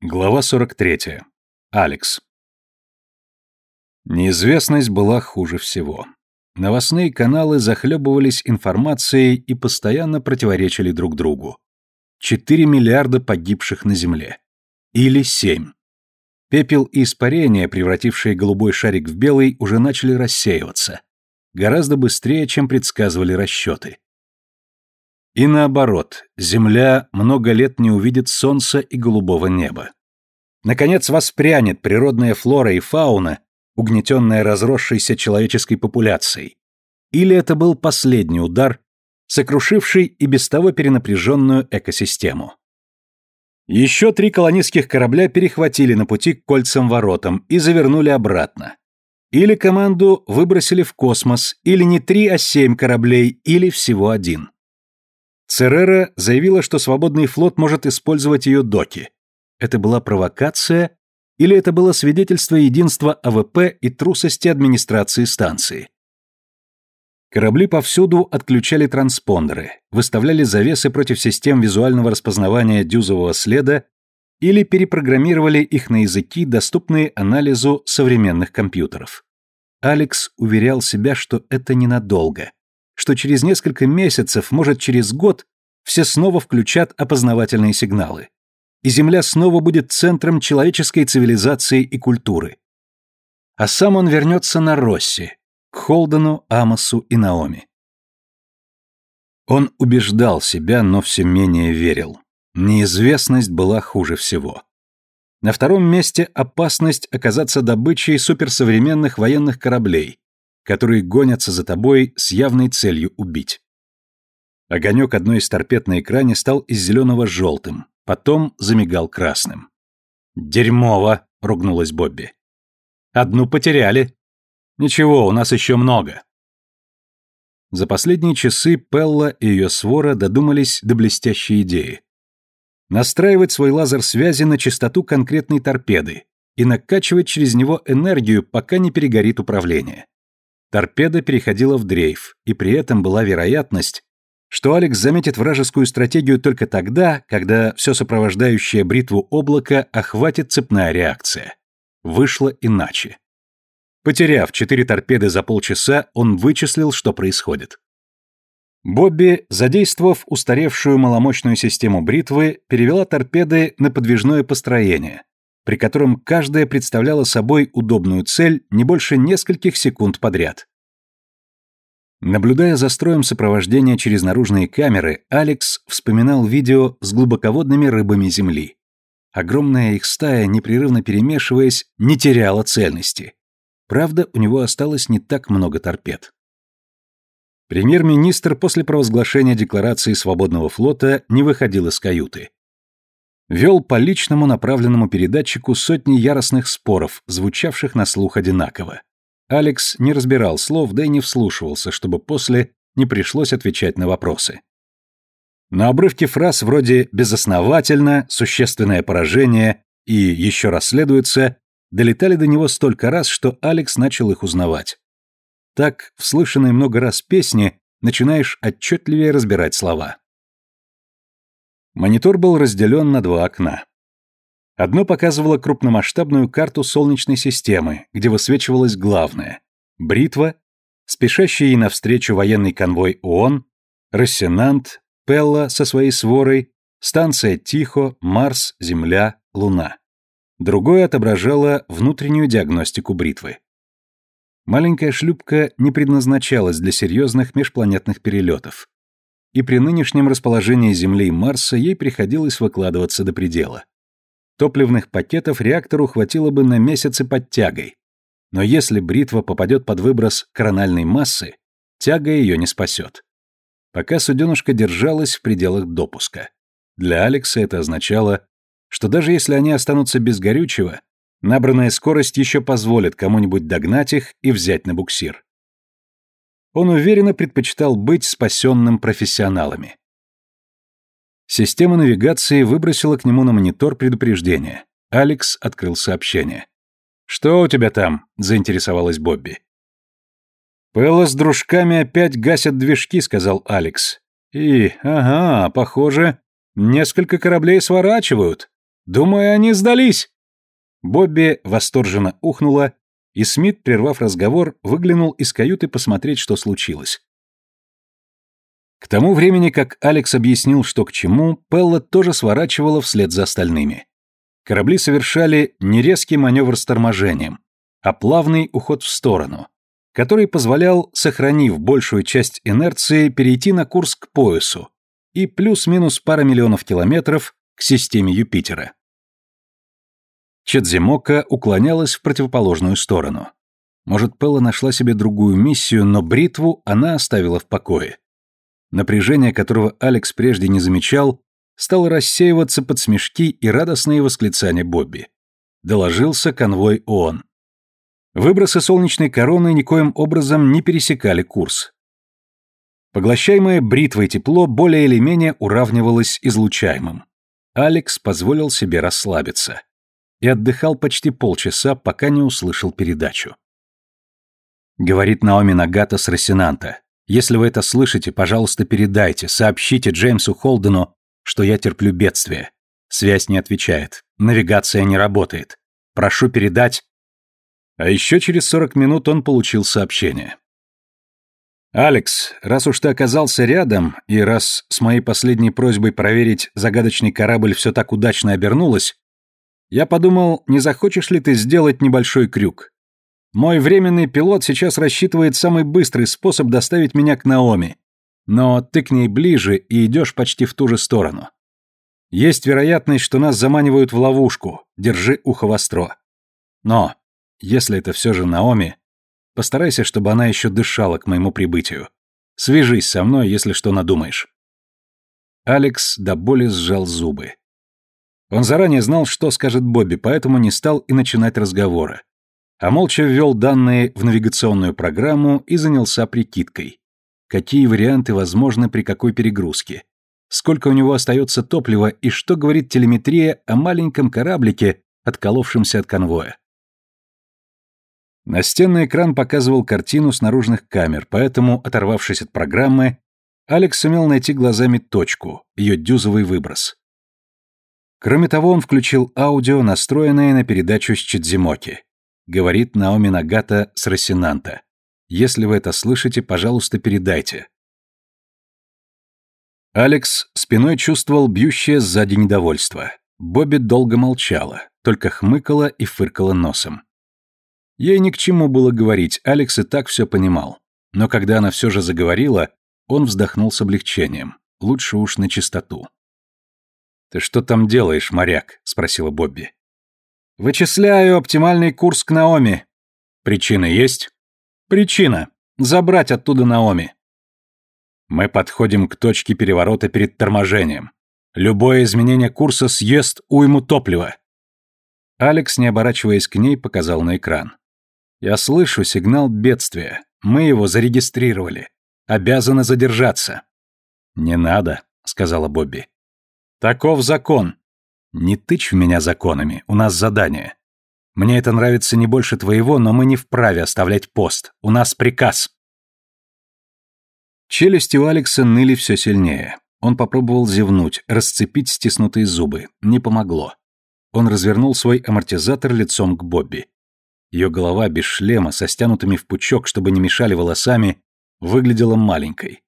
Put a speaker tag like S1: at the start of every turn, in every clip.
S1: Глава 43. Алекс. Неизвестность была хуже всего. Новостные каналы захлебывались информацией и постоянно противоречили друг другу. 4 миллиарда погибших на Земле. Или 7. Пепел и испарения, превратившие голубой шарик в белый, уже начали рассеиваться. Гораздо быстрее, чем предсказывали расчеты. И наоборот, Земля много лет не увидит солнца и голубого неба. Наконец воспрянет природная флора и фауна, угнетенная разросшейся человеческой популяцией. Или это был последний удар, сокрушивший и без того перенапряженную экосистему. Еще три колонистских корабля перехватили на пути к кольцам-воротам и завернули обратно. Или команду выбросили в космос, или не три, а семь кораблей, или всего один. Церера заявила, что свободный флот может использовать ее доки. Это была провокация или это было свидетельство единства АВП и трусости администрации станции? Корабли повсюду отключали транспондеры, выставляли завесы против систем визуального распознавания дюзового следа или перепрограммировали их на языки, доступные анализу современных компьютеров. Алекс уверял себя, что это ненадолго что через несколько месяцев, может через год, все снова включат опознавательные сигналы. И Земля снова будет центром человеческой цивилизации и культуры. А сам он вернется на Росси, к Холдену, Амосу и Наоми. Он убеждал себя, но все менее верил. Неизвестность была хуже всего. На втором месте опасность оказаться добычей суперсовременных военных кораблей, которые гонятся за тобой с явной целью убить. Огонек одной из торпед на экране стал из зеленого желтым, потом замигал красным. «Дерьмово!» — ругнулась Бобби. «Одну потеряли. Ничего, у нас еще много». За последние часы Пелла и ее свора додумались до блестящей идеи. Настраивать свой лазер связи на частоту конкретной торпеды и накачивать через него энергию, пока не перегорит управление. Торпеда переходила в дрейф, и при этом была вероятность, что Алекс заметит вражескую стратегию только тогда, когда все сопровождающее бритву облако охватит цепная реакция. Вышло иначе. Потеряв четыре торпеды за полчаса, он вычислил, что происходит. Бобби, задействовав устаревшую маломощную систему бритвы, перевела торпеды на подвижное построение, при котором каждая представляла собой удобную цель не больше нескольких секунд подряд. Наблюдая за строем сопровождения через наружные камеры, Алекс вспоминал видео с глубоководными рыбами Земли. Огромная их стая, непрерывно перемешиваясь, не теряла цельности. Правда, у него осталось не так много торпед. Премьер-министр после провозглашения декларации свободного флота не выходил из каюты вел по личному направленному передатчику сотни яростных споров, звучавших на слух одинаково. Алекс не разбирал слов, да и не вслушивался, чтобы после не пришлось отвечать на вопросы. На обрывки фраз вроде «безосновательно», «существенное поражение» и «еще расследуется» долетали до него столько раз, что Алекс начал их узнавать. Так, в слышанной много раз песни начинаешь отчетливее разбирать слова. Монитор был разделен на два окна. Одно показывало крупномасштабную карту Солнечной системы, где высвечивалось главное – бритва, спешащий ей навстречу военный конвой ООН, Рассенант, Пелла со своей сворой, станция Тихо, Марс, Земля, Луна. Другое отображало внутреннюю диагностику бритвы. Маленькая шлюпка не предназначалась для серьезных межпланетных перелетов и при нынешнем расположении Земли и Марса ей приходилось выкладываться до предела. Топливных пакетов реактору хватило бы на месяцы под тягой, но если бритва попадет под выброс корональной массы, тяга ее не спасет. Пока суденышко держалось в пределах допуска. Для Алекса это означало, что даже если они останутся без горючего, набранная скорость еще позволит кому-нибудь догнать их и взять на буксир он уверенно предпочитал быть спасенным профессионалами. Система навигации выбросила к нему на монитор предупреждение. Алекс открыл сообщение. «Что у тебя там?» – заинтересовалась Бобби. «Пэлла с дружками опять гасят движки», – сказал Алекс. «И, ага, похоже, несколько кораблей сворачивают. Думаю, они сдались!» Бобби восторженно ухнула, и Смит, прервав разговор, выглянул из каюты посмотреть, что случилось. К тому времени, как Алекс объяснил, что к чему, Пелла тоже сворачивала вслед за остальными. Корабли совершали не резкий маневр с торможением, а плавный уход в сторону, который позволял, сохранив большую часть инерции, перейти на курс к поясу и плюс-минус пара миллионов километров к системе Юпитера. Чадзимока уклонялась в противоположную сторону. Может, Пелла нашла себе другую миссию, но бритву она оставила в покое. Напряжение, которого Алекс прежде не замечал, стало рассеиваться под смешки и радостные восклицания Бобби. Доложился конвой ООН. Выбросы солнечной короны никоим образом не пересекали курс. Поглощаемое бритвой тепло более или менее уравнивалось излучаемым. Алекс позволил себе расслабиться и отдыхал почти полчаса, пока не услышал передачу. Говорит Наоми Нагата с Рассенанта. Если вы это слышите, пожалуйста, передайте, сообщите Джеймсу Холдену, что я терплю бедствие. Связь не отвечает. Навигация не работает. Прошу передать. А еще через 40 минут он получил сообщение. «Алекс, раз уж ты оказался рядом, и раз с моей последней просьбой проверить загадочный корабль все так удачно обернулось, я подумал, не захочешь ли ты сделать небольшой крюк? Мой временный пилот сейчас рассчитывает самый быстрый способ доставить меня к Наоми, но ты к ней ближе и идешь почти в ту же сторону. Есть вероятность, что нас заманивают в ловушку, держи ухо востро. Но, если это все же Наоми, постарайся, чтобы она еще дышала к моему прибытию. Свяжись со мной, если что надумаешь. Алекс до боли сжал зубы. Он заранее знал, что скажет Бобби, поэтому не стал и начинать разговоры. А молча ввел данные в навигационную программу и занялся прикидкой. Какие варианты возможны при какой перегрузке? Сколько у него остается топлива и что говорит телеметрия о маленьком кораблике, отколовшемся от конвоя? Настенный экран показывал картину с наружных камер, поэтому, оторвавшись от программы, Алекс сумел найти глазами точку, ее дюзовый выброс. Кроме того, он включил аудио, настроенное на передачу с Чидзимоки. Говорит Наоми Нагата с Рассенанта. Если вы это слышите, пожалуйста, передайте. Алекс спиной чувствовал бьющее сзади недовольство. Бобби долго молчала, только хмыкала и фыркала носом. Ей ни к чему было говорить, Алекс и так все понимал. Но когда она все же заговорила, он вздохнул с облегчением. Лучше уж на чистоту. «Ты что там делаешь, моряк?» — спросила Бобби. «Вычисляю оптимальный курс к Наоми». «Причина есть?» «Причина. Забрать оттуда Наоми». Мы подходим к точке переворота перед торможением. Любое изменение курса съест уйму топлива. Алекс, не оборачиваясь к ней, показал на экран. Я слышу сигнал бедствия. Мы его зарегистрировали. Обязаны задержаться. Не надо, сказала Бобби. Таков закон. Не тычь в меня законами, у нас задание. Мне это нравится не больше твоего, но мы не вправе оставлять пост. У нас приказ. Челюсти у Алекса ныли все сильнее. Он попробовал зевнуть, расцепить стиснутые зубы. Не помогло. Он развернул свой амортизатор лицом к Бобби. Ее голова без шлема, со стянутыми в пучок, чтобы не мешали волосами, выглядела маленькой.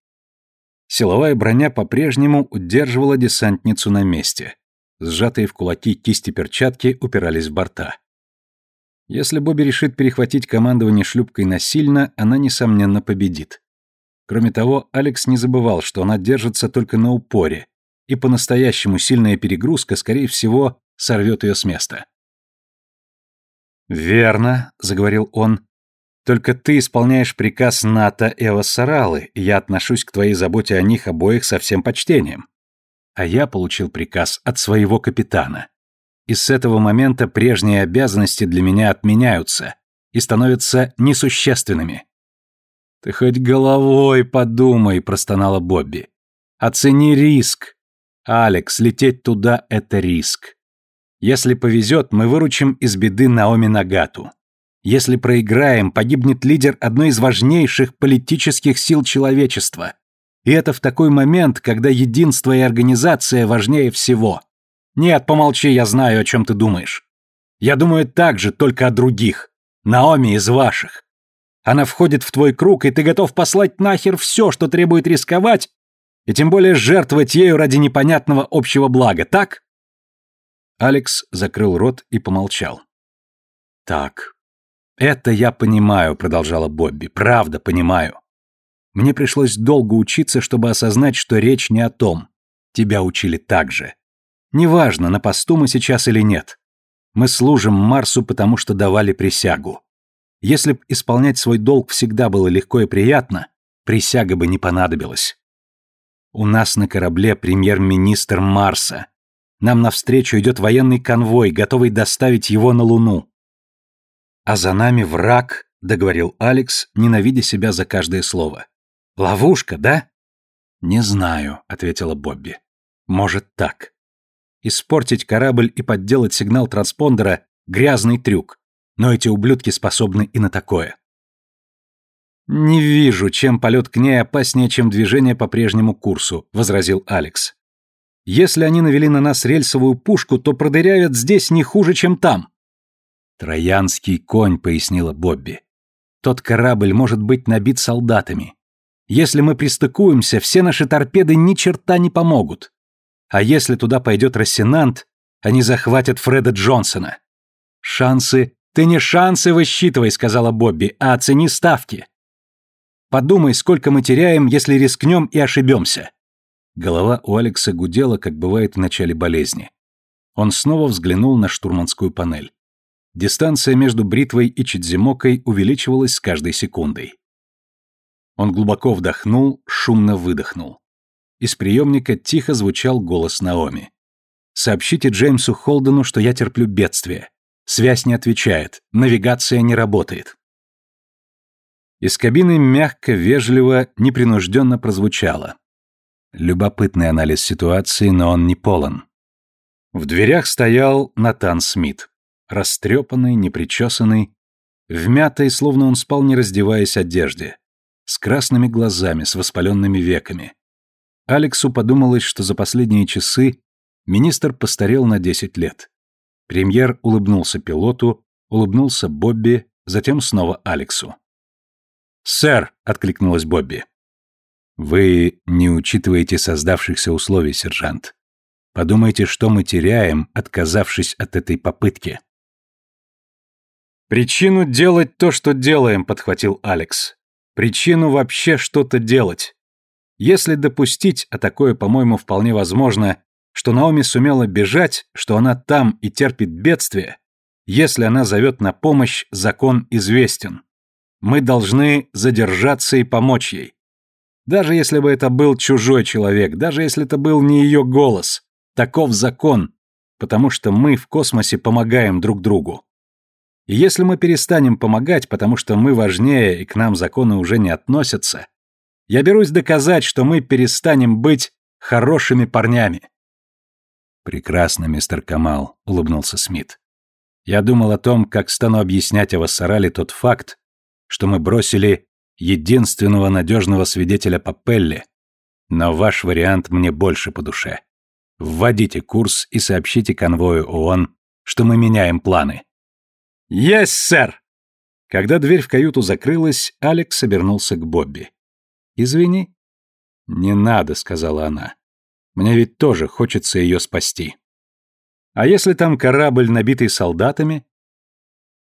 S1: Силовая броня по-прежнему удерживала десантницу на месте. Сжатые в кулаки кисти перчатки упирались в борта. Если Бобби решит перехватить командование шлюпкой насильно, она, несомненно, победит. Кроме того, Алекс не забывал, что она держится только на упоре, и по-настоящему сильная перегрузка, скорее всего, сорвет ее с места. «Верно», — заговорил он, только ты исполняешь приказ НАТО и Авассаралы, и я отношусь к твоей заботе о них обоих со всем почтением. А я получил приказ от своего капитана. И с этого момента прежние обязанности для меня отменяются и становятся несущественными. «Ты хоть головой подумай», — простонала Бобби. «Оцени риск. Алекс, лететь туда — это риск. Если повезет, мы выручим из беды Наоми Нагату. Если проиграем, погибнет лидер одной из важнейших политических сил человечества. И это в такой момент, когда единство и организация важнее всего. Нет, помолчи, я знаю, о чем ты думаешь. Я думаю так же, только о других. Наоми из ваших. Она входит в твой круг, и ты готов послать нахер все, что требует рисковать, и тем более жертвовать ею ради непонятного общего блага, так? Алекс закрыл рот и помолчал. Так. Это я понимаю, продолжала Бобби. Правда понимаю. Мне пришлось долго учиться, чтобы осознать, что речь не о том. Тебя учили так же. Неважно, на посту мы сейчас или нет. Мы служим Марсу, потому что давали присягу. Если б исполнять свой долг всегда было легко и приятно, присяга бы не понадобилась. У нас на корабле премьер-министр Марса. Нам навстречу идет военный конвой, готовый доставить его на Луну. А за нами враг, договорил Алекс, ненавидя себя за каждое слово. Ловушка, да? Не знаю, ответила Бобби. Может так. Испортить корабль и подделать сигнал транспондера грязный трюк но эти ублюдки способны и на такое. «Не вижу, чем полет к ней опаснее, чем движение по прежнему курсу», — возразил Алекс. «Если они навели на нас рельсовую пушку, то продырявят здесь не хуже, чем там». «Троянский конь», — пояснила Бобби. «Тот корабль может быть набит солдатами. Если мы пристыкуемся, все наши торпеды ни черта не помогут. А если туда пойдет Рассенант, они захватят Фреда Джонсона. Шансы «Ты не шансы высчитывай», — сказала Бобби, — «а оцени ставки». «Подумай, сколько мы теряем, если рискнем и ошибемся». Голова у Алекса гудела, как бывает в начале болезни. Он снова взглянул на штурманскую панель. Дистанция между бритвой и Чидзимокой увеличивалась с каждой секундой. Он глубоко вдохнул, шумно выдохнул. Из приемника тихо звучал голос Наоми. «Сообщите Джеймсу Холдену, что я терплю бедствие. Связь не отвечает, навигация не работает. Из кабины мягко, вежливо, непринужденно прозвучало. Любопытный анализ ситуации, но он не полон. В дверях стоял Натан Смит. Растрепанный, непричесанный, в мятой, словно он спал, не раздеваясь одежде, с красными глазами, с воспаленными веками. Алексу подумалось, что за последние часы министр постарел на 10 лет. Премьер улыбнулся пилоту, улыбнулся Бобби, затем снова Алексу. «Сэр!» — откликнулась Бобби. «Вы не учитываете создавшихся условий, сержант. Подумайте, что мы теряем, отказавшись от этой попытки». «Причину делать то, что делаем», — подхватил Алекс. «Причину вообще что-то делать. Если допустить, а такое, по-моему, вполне возможно, что Наоми сумела бежать, что она там и терпит бедствие, если она зовет на помощь, закон известен. Мы должны задержаться и помочь ей. Даже если бы это был чужой человек, даже если это был не ее голос, таков закон, потому что мы в космосе помогаем друг другу. И если мы перестанем помогать, потому что мы важнее и к нам законы уже не относятся, я берусь доказать, что мы перестанем быть хорошими парнями. «Прекрасно, мистер Камал», — улыбнулся Смит. «Я думал о том, как стану объяснять о Вассарале тот факт, что мы бросили единственного надежного свидетеля Папелли, но ваш вариант мне больше по душе. Вводите курс и сообщите конвою ООН, что мы меняем планы». «Есть, сэр!» Когда дверь в каюту закрылась, Алекс обернулся к Бобби. «Извини». «Не надо», — сказала она. Мне ведь тоже хочется ее спасти. А если там корабль, набитый солдатами?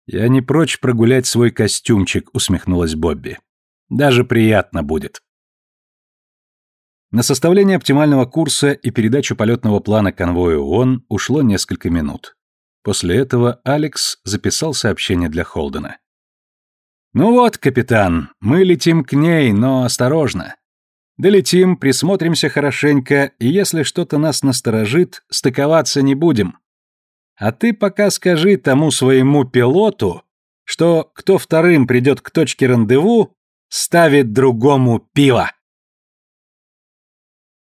S1: Я не прочь прогулять свой костюмчик, усмехнулась Бобби. Даже приятно будет. На составление оптимального курса и передачу полетного плана конвою ООН ушло несколько минут. После этого Алекс записал сообщение для Холдена. «Ну вот, капитан, мы летим к ней, но осторожно. Долетим, присмотримся хорошенько, и если что-то нас насторожит, стыковаться не будем. А ты пока скажи тому своему пилоту, что кто вторым придет к точке рандеву, ставит другому пиво.